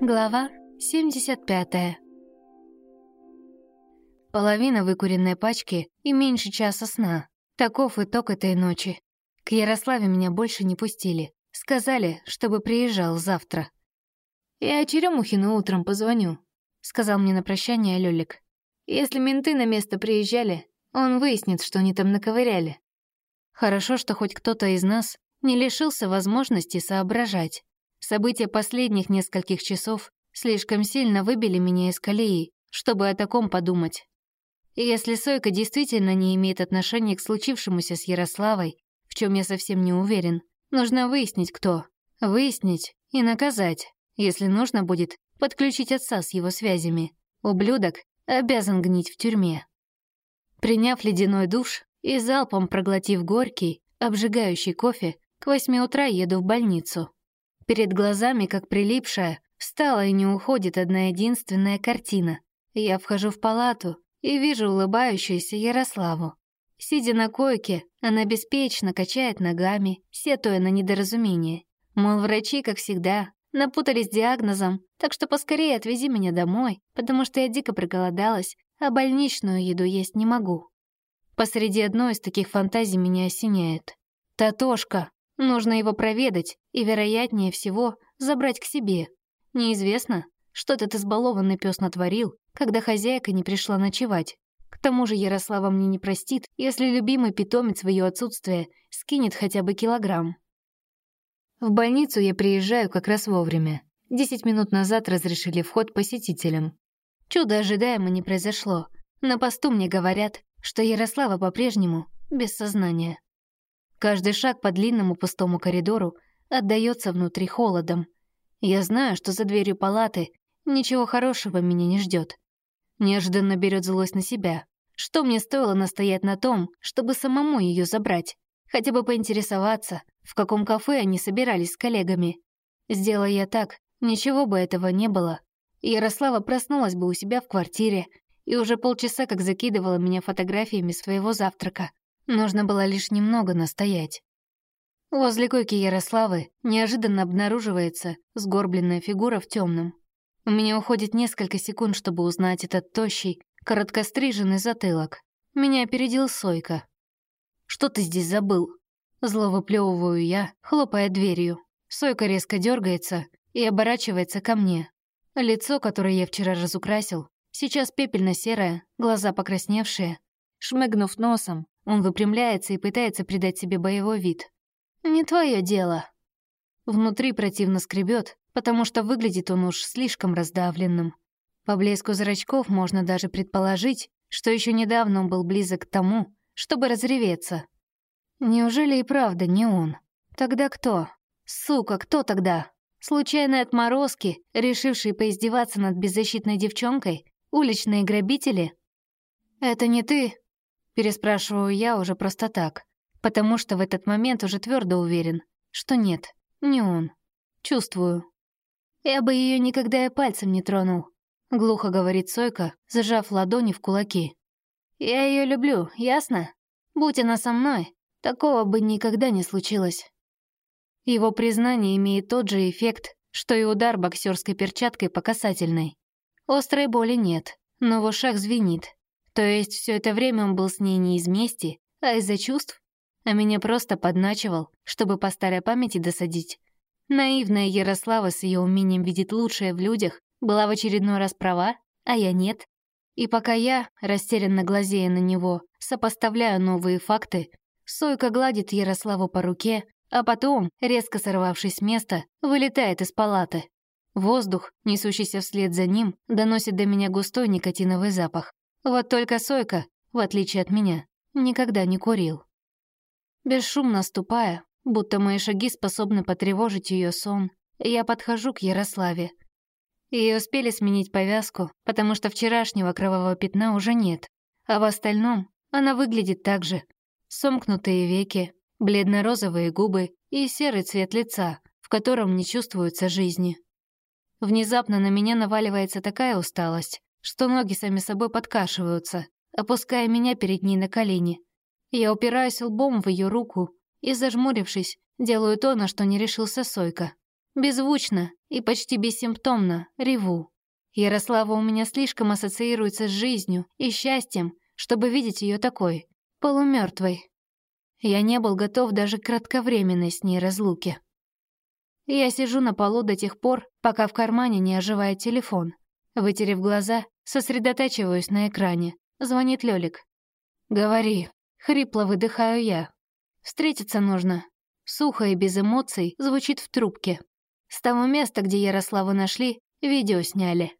Глава 75 Половина выкуренной пачки и меньше часа сна. Таков итог этой ночи. К Ярославе меня больше не пустили. Сказали, чтобы приезжал завтра. «Я Черемухину утром позвоню», — сказал мне на прощание Лёлик. «Если менты на место приезжали, он выяснит, что они там наковыряли». Хорошо, что хоть кто-то из нас не лишился возможности соображать. События последних нескольких часов слишком сильно выбили меня из колеи, чтобы о таком подумать. И если Сойка действительно не имеет отношения к случившемуся с Ярославой, в чем я совсем не уверен, нужно выяснить, кто. Выяснить и наказать. Если нужно будет, подключить отца с его связями. Ублюдок обязан гнить в тюрьме. Приняв ледяной душ и залпом проглотив горький, обжигающий кофе, к восьми утра еду в больницу. Перед глазами, как прилипшая, встала и не уходит одна единственная картина. Я вхожу в палату и вижу улыбающуюся Ярославу. Сидя на койке, она беспечно качает ногами, сетуя на недоразумение. Мол, врачи, как всегда, напутались диагнозом, так что поскорее отвези меня домой, потому что я дико проголодалась, а больничную еду есть не могу. Посреди одной из таких фантазий меня осеняет. Татошка. Нужно его проведать и, вероятнее всего, забрать к себе. Неизвестно, что этот избалованный пес натворил, когда хозяйка не пришла ночевать. К тому же Ярослава мне не простит, если любимый питомец в ее отсутствие скинет хотя бы килограмм. В больницу я приезжаю как раз вовремя. Десять минут назад разрешили вход посетителям. Чудо ожидаемо не произошло. На посту мне говорят, что Ярослава по-прежнему без сознания. Каждый шаг по длинному пустому коридору отдаётся внутри холодом. Я знаю, что за дверью палаты ничего хорошего меня не ждёт. Неожиданно берёт злость на себя. Что мне стоило настоять на том, чтобы самому её забрать? Хотя бы поинтересоваться, в каком кафе они собирались с коллегами. Сделая я так, ничего бы этого не было. Ярослава проснулась бы у себя в квартире и уже полчаса как закидывала меня фотографиями своего завтрака. Нужно было лишь немного настоять. Возле койки Ярославы неожиданно обнаруживается сгорбленная фигура в темном. У меня уходит несколько секунд, чтобы узнать этот тощий, короткостриженный затылок. Меня опередил Сойка. «Что ты здесь забыл?» Зло выплевываю я, хлопая дверью. Сойка резко дергается и оборачивается ко мне. Лицо, которое я вчера разукрасил, сейчас пепельно-серое, глаза покрасневшие. Шмыгнув носом, он выпрямляется и пытается придать себе боевой вид. «Не твое дело». Внутри противно скребет, потому что выглядит он уж слишком раздавленным. По блеску зрачков можно даже предположить, что еще недавно он был близок к тому, чтобы разреветься. Неужели и правда не он? Тогда кто? Сука, кто тогда? Случайные отморозки, решившие поиздеваться над беззащитной девчонкой? Уличные грабители? «Это не ты?» Переспрашиваю я уже просто так, потому что в этот момент уже твердо уверен, что нет, не он. Чувствую. Я бы ее никогда и пальцем не тронул. Глухо говорит Сойка, зажав ладони в кулаки. Я ее люблю, ясно? Будь она со мной, такого бы никогда не случилось. Его признание имеет тот же эффект, что и удар боксерской перчаткой по касательной. Острой боли нет, но в ушах звенит, то есть все это время он был с ней не из мести, а из-за чувств? А меня просто подначивал, чтобы по старой памяти досадить. Наивная Ярослава с ее умением видеть лучшее в людях была в очередной раз права, а я нет. И пока я, растерянно глазея на него, сопоставляю новые факты, Сойка гладит Ярославу по руке, а потом, резко сорвавшись с места, вылетает из палаты. Воздух, несущийся вслед за ним, доносит до меня густой никотиновый запах. Вот только Сойка, в отличие от меня, никогда не курил. Бесшумно ступая, будто мои шаги способны потревожить ее сон, я подхожу к Ярославе. Ей успели сменить повязку, потому что вчерашнего кровавого пятна уже нет, а в остальном она выглядит так же. Сомкнутые веки, бледно-розовые губы и серый цвет лица, в котором не чувствуется жизни. Внезапно на меня наваливается такая усталость, что ноги сами собой подкашиваются, опуская меня перед ней на колени. Я упираюсь лбом в ее руку и, зажмурившись, делаю то, на что не решился Сойка. Беззвучно и почти бессимптомно реву. Ярослава у меня слишком ассоциируется с жизнью и счастьем, чтобы видеть ее такой, полумертвой. Я не был готов даже к кратковременной с ней разлуке. Я сижу на полу до тех пор, пока в кармане не оживает телефон. Вытерев глаза, сосредотачиваюсь на экране. Звонит Лёлик. «Говори». Хрипло выдыхаю я. «Встретиться нужно». Сухо и без эмоций звучит в трубке. С того места, где Ярославу нашли, видео сняли.